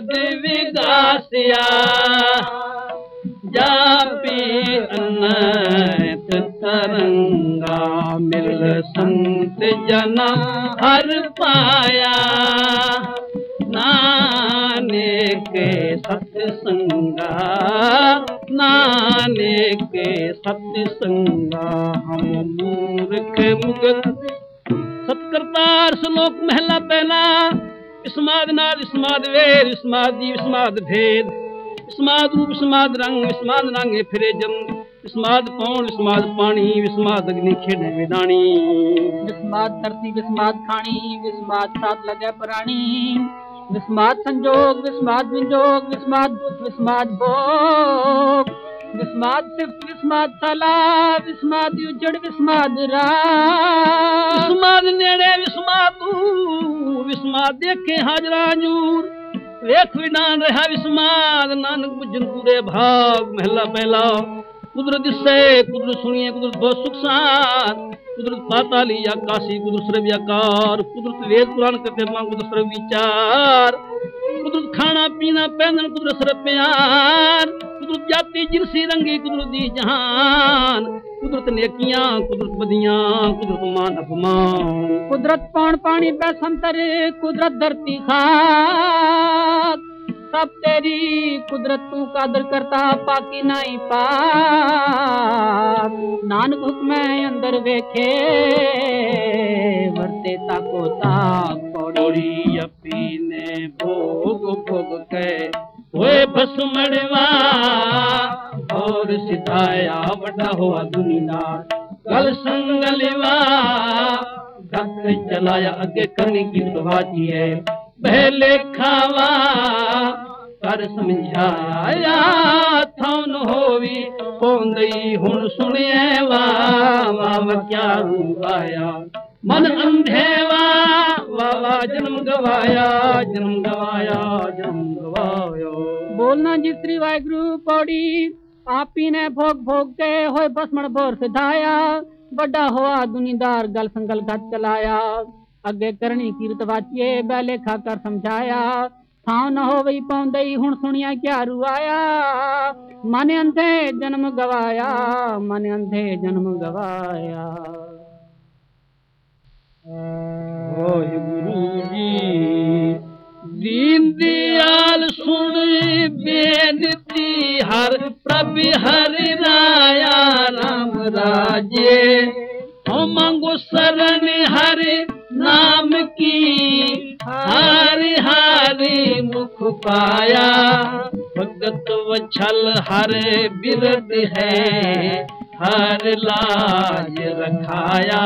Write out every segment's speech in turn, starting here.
جگ وگاسیا ترنگا مل سنت جنا ہر پایا۔ نان کے ست سنگا نان کے ست سنگا ہم مورکھ مغل۔ ستر پار سلوک محلہ پہنا اسماد ناد اسماد ویر اسماد دیو اسماد بھید اسماد روپ اسماد رنگ اسماد رنگ پھرے جنگ اسماد پون اسماد پانی اسماد اگنی کھیڑے ویدانی اسماد ترتی اسماد کھانی اسماد ساتھ لگے پرانی اسماد سنجوگ اسماد ونجوگ اسماد اسماد بھوگ وسماد صفت وسماد تالاب وسماد اجڑ وسماد راہ وسماد نیڑے وسماد وسماد دیکھے حاجرہ جور ویکھ وڈان رہا وسماد نانک بجن پورے بھاگ محلہ پہلا قدرت اس سے قدرت سنیے قدرت بہت سکھ ساتھ قدرت پاتا لی یا کاسی قدرت سرب یا کار قدرت وید قرآن کتے ماں قدرت پینا پہنن قدرت سر پیار۔ قدرت جاتی جرسی رنگی قدرت دی جہان۔ قدرت نیکیاں قدرت بدیاں قدرت مان اپمان قدرت پان پانی پہ سنتر قدرت درتی خاک۔ سب تیری قدرت تو قادر کرتا پاکی نائی پاک۔ نانک حکمیں اندر ویکھے ورتے تاکو تاک۔ پوڑی اپینے بھو اپوگتے ہوئے بس مڑوا اور ستایا وٹا ہوا دنیا گل سنگلوا دکھ چلایا اگے کرنے کی سواجی ہے پہلے کھاوا کر سمجھایا تھون ہووی پوندئی ہن سنیے وا ماں کیا رو من اندھے وا ਜਨਮ ਗਵਾਇਆ ਜਨਮ ਗਵਾਇਆ, ਜਨਮ ਗਵਾਇਓ। ਬੋਲਣਾ ਜਿਸਤਰੀ ਵਾਹਿਗੁਰੂ ਪੌੜੀ, ਆਪੀ ਨੇ ਭੋਗ ਭੋਗ ਕੇ ਹੋਏ ਬਸਮਣ ਬੋਰ ਸਿਧਾਇਆ, ਵੱਡਾ ਹੋਆ ਦੁਨੀਦਾਰ ਗਲ ਸੰਗਲ ਘਟ ਚਲਾਇਆ। ਅੱਗੇ ਕਰਨੀ ਕੀਰਤ ਵਾਚੀਏ ਬੈ ਲੇਖਾ ਕਰ ਸਮਝਾਇਆ। ਥਾਂ ਨ ਹੋਵਈ ਪੌਂਦਈ ਹੁਣ ਸੁਣਿਆ ਕਿਆ ਰੁਆਇਆ। ਮਨ ਅੰਧੇ ਜਨਮ ਗਵਾਇਆ, ਮਨ ਅੰਧੇ ਜਨਮ ਗਵਾਇਆ। ساجے امنگ سرن ہر نام کی ہر ہر مکھ پایا بھگت وچھل ہر برد ہے ہر لاج رکھایا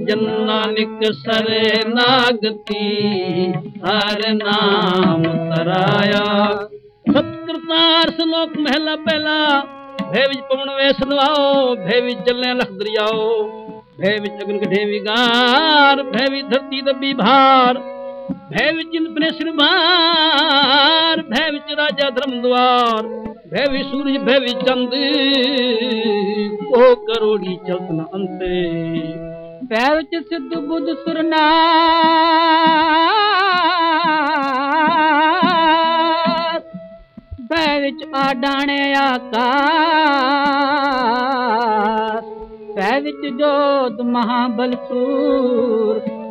جنانک سر ناگتی ہر نام ترایا ستکرتار سلوک محلہ پہلا بھیوج پون ویس لواؤ بھیوج جلے لکھ دریاؤ بھیوج اگن کٹھے وگار بھیوج دھرتی دبی بھار بھیوج جند پنے سربار بھیوج راجا دھرم دوار بھیوج سورج بھیوج چند کو کروڑی چلتنا انتے بھیوج سدھ بدھ سرنا ਪੈ ਵਿੱਚ ਆਡਾਣੇ ਆਕਾਸ ਪੈ ਵਿੱਚ ਜੋਤ ਮਹਾਬਲ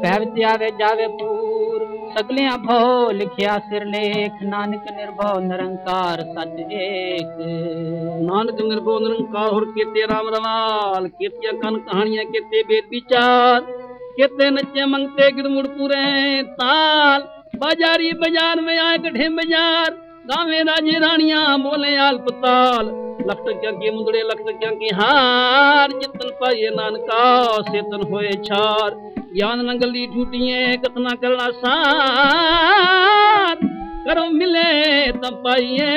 ਪੈ ਵਿੱਚ ਆਵੇ ਜਾਵੇ ਪੂਰ। ਸਗਲਿਆਂ ਭੋ ਲਿਖਿਆ ਸਿਰਲੇਖ ਨਾਨਕ ਨਿਰਭਉ ਨਿਰੰਕਾਰ ਸੱਚ ਏਕ। ਨਾਨਕ ਨਿਰਭਉ ਨਿਰੰਕਾਰ, ਹੋਰ ਕੀਤੇ ਰਾਮ ਰਵਾਲ, ਕੀਤੀਆਂ ਕਨ ਕਹਾਣੀਆਂ, ਕੀਤੇ ਬੇਦ ਵਿਚਾਰ ਕੀਤੇ ਨੱਚੇ ਮੰਗਤੇ ਗਿੜਮੁੜ ਪੂਰੇ ਤਾਲ। ਬਾਜ਼ਾਰੀ ਬਾਜ਼ਾਰ ਮੇ ਆਏ ਕਠੇ ਬਾਜ਼ਾਰ گاوے راجے رانیاں بولے آل پتال لکھت کیا کی مندڑے لکھت کیا کی ہار جتن پائے نانکا سیتن ہوئے چھار یان ننگلی جھوٹیے کتنا کرنا سار کرو ملے تب پائیے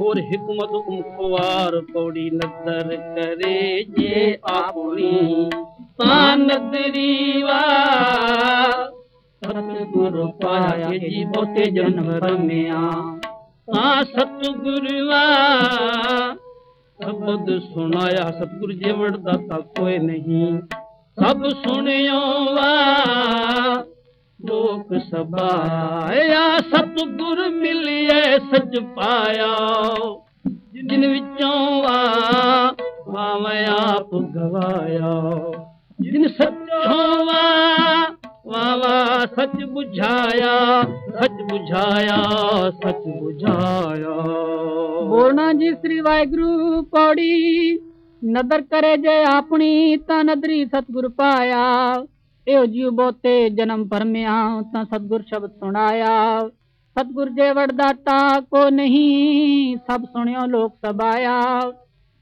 اور حکمت خوار پوڑی نظر کرے جے آپنی تان نظری وار ਸਤਿਗੁਰ ਪਾਇਆ ਜੀ, ਬਹੁਤੇ ਜਨਮ ਰਮਿਆ। ਤਾਂ ਸਤਿਗੁਰਵਾ ਸ਼ਬਦ ਸੁਣਾਇਆ, ਸਤਿਗੁਰ ਜਿਵੜ ਦਾਤਾ ਕੋਈ ਨਹੀਂ। ਸਭ ਸੁਣਿਓ ਵਾ ਲੋਕ ਸਬਾਇਆ ਸਤਿਗੁਰ ਮਿਲਿਆ ਸੱਚ ਪਾਇਆ। ਜਿਨ ਵਿੱਚੋਂ ਵਾ ਭਾਵੇਂ ਆਪ ਗਵਾਇਆ। ਸੱਚ ਬੁਝਾਇਆ ਸੱਚ ਬੁਝਾਇਆ ਸੱਚ ਬੁਝਾਇਆ। ਬੋਲਣਾ ਜੀ ਸ੍ਰੀ ਵਾਹਿਗੁਰੂ ਪੌੜੀ, ਨਦਰ ਕਰੇ ਜੇ ਆਪਣੀ ਤਾਂ ਨਦਰੀ ਸਤਿਗੁਰ ਪਾਇਆ। ਇਹੋ ਜਿਉ ਬੋਤੇ ਜਨਮ ਭਰਮਿਆ, ਤਾਂ ਸਤਿਗੁਰ ਸ਼ਬਦ ਸੁਣਾਇਆ। ਸਤਿਗੁਰ ਜੇ ਵਰਦਾਤਾ ਕੋ ਨਹੀਂ, ਸਭ ਸੁਣਿਓ ਲੋਕ ਸਬਾਇਆ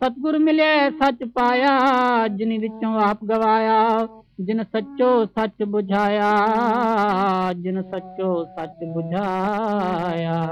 ਸਤਿਗੁਰ ਮਿਲੇ ਸੱਚ ਪਾਇਆ, ਜਿਨ ਵਿੱਚੋਂ ਆਪ ਗਵਾਇਆ, ਜਿਨ ਸੱਚੋ ਸੱਚ ਬੁਝਾਇਆ, ਜਿਨ ਸੱਚੋ ਸੱਚ ਬੁਝਾਇਆ।